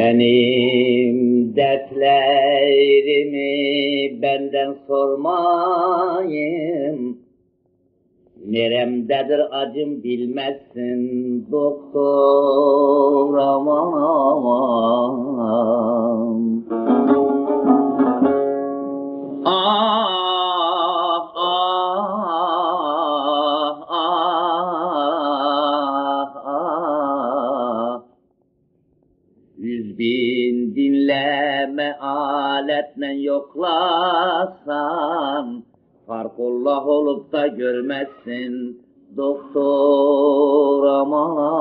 Benim dertlerimi benden sormayın. Neremdedir acım bilmezsin doktor bin dinleme aletle yoklasan Farkullah olup da görmezsin doktor aman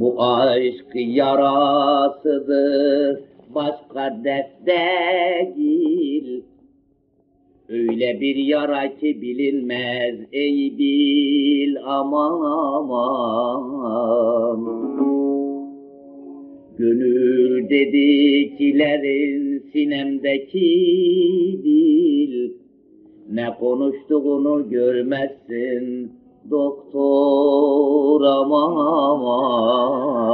Bu aşk yarasıdır, başka dert değil. Öyle bir yara ki bilinmez ey bil aman aman. Gönül dediklerin sinemdeki dil. Ne konuştuğunu görmezsin doktor aman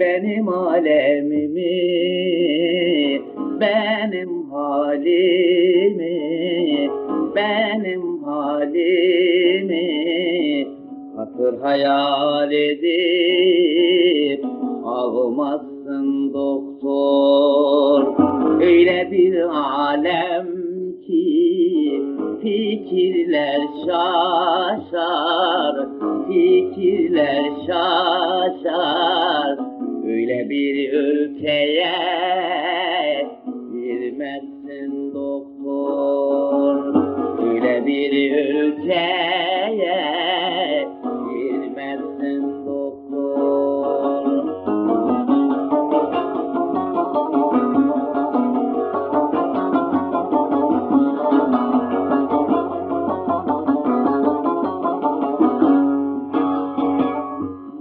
benim alemimi, benim halimi, benim halimi hatır hayal edip ağlamazsın doktor. Öyle bir alem ki fikirler şaşar, fikirler şaşar. Bir ülkeye girmezsin doktor. Öyle bir ülkeye girmezsin doktor.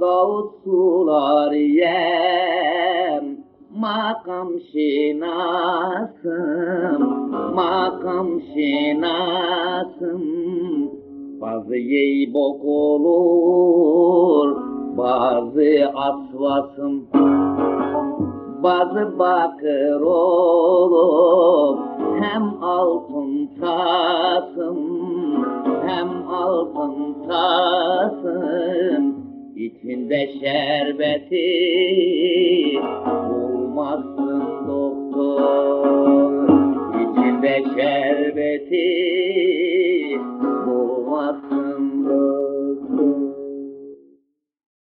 Davut sular yem makam şinasım makam şinasım. Bazı yey bok olur bazı asvasım. Bazı bakır olup hem altın tasım hem altın tasım. İçinde şerbeti bulmazsın şerbeti.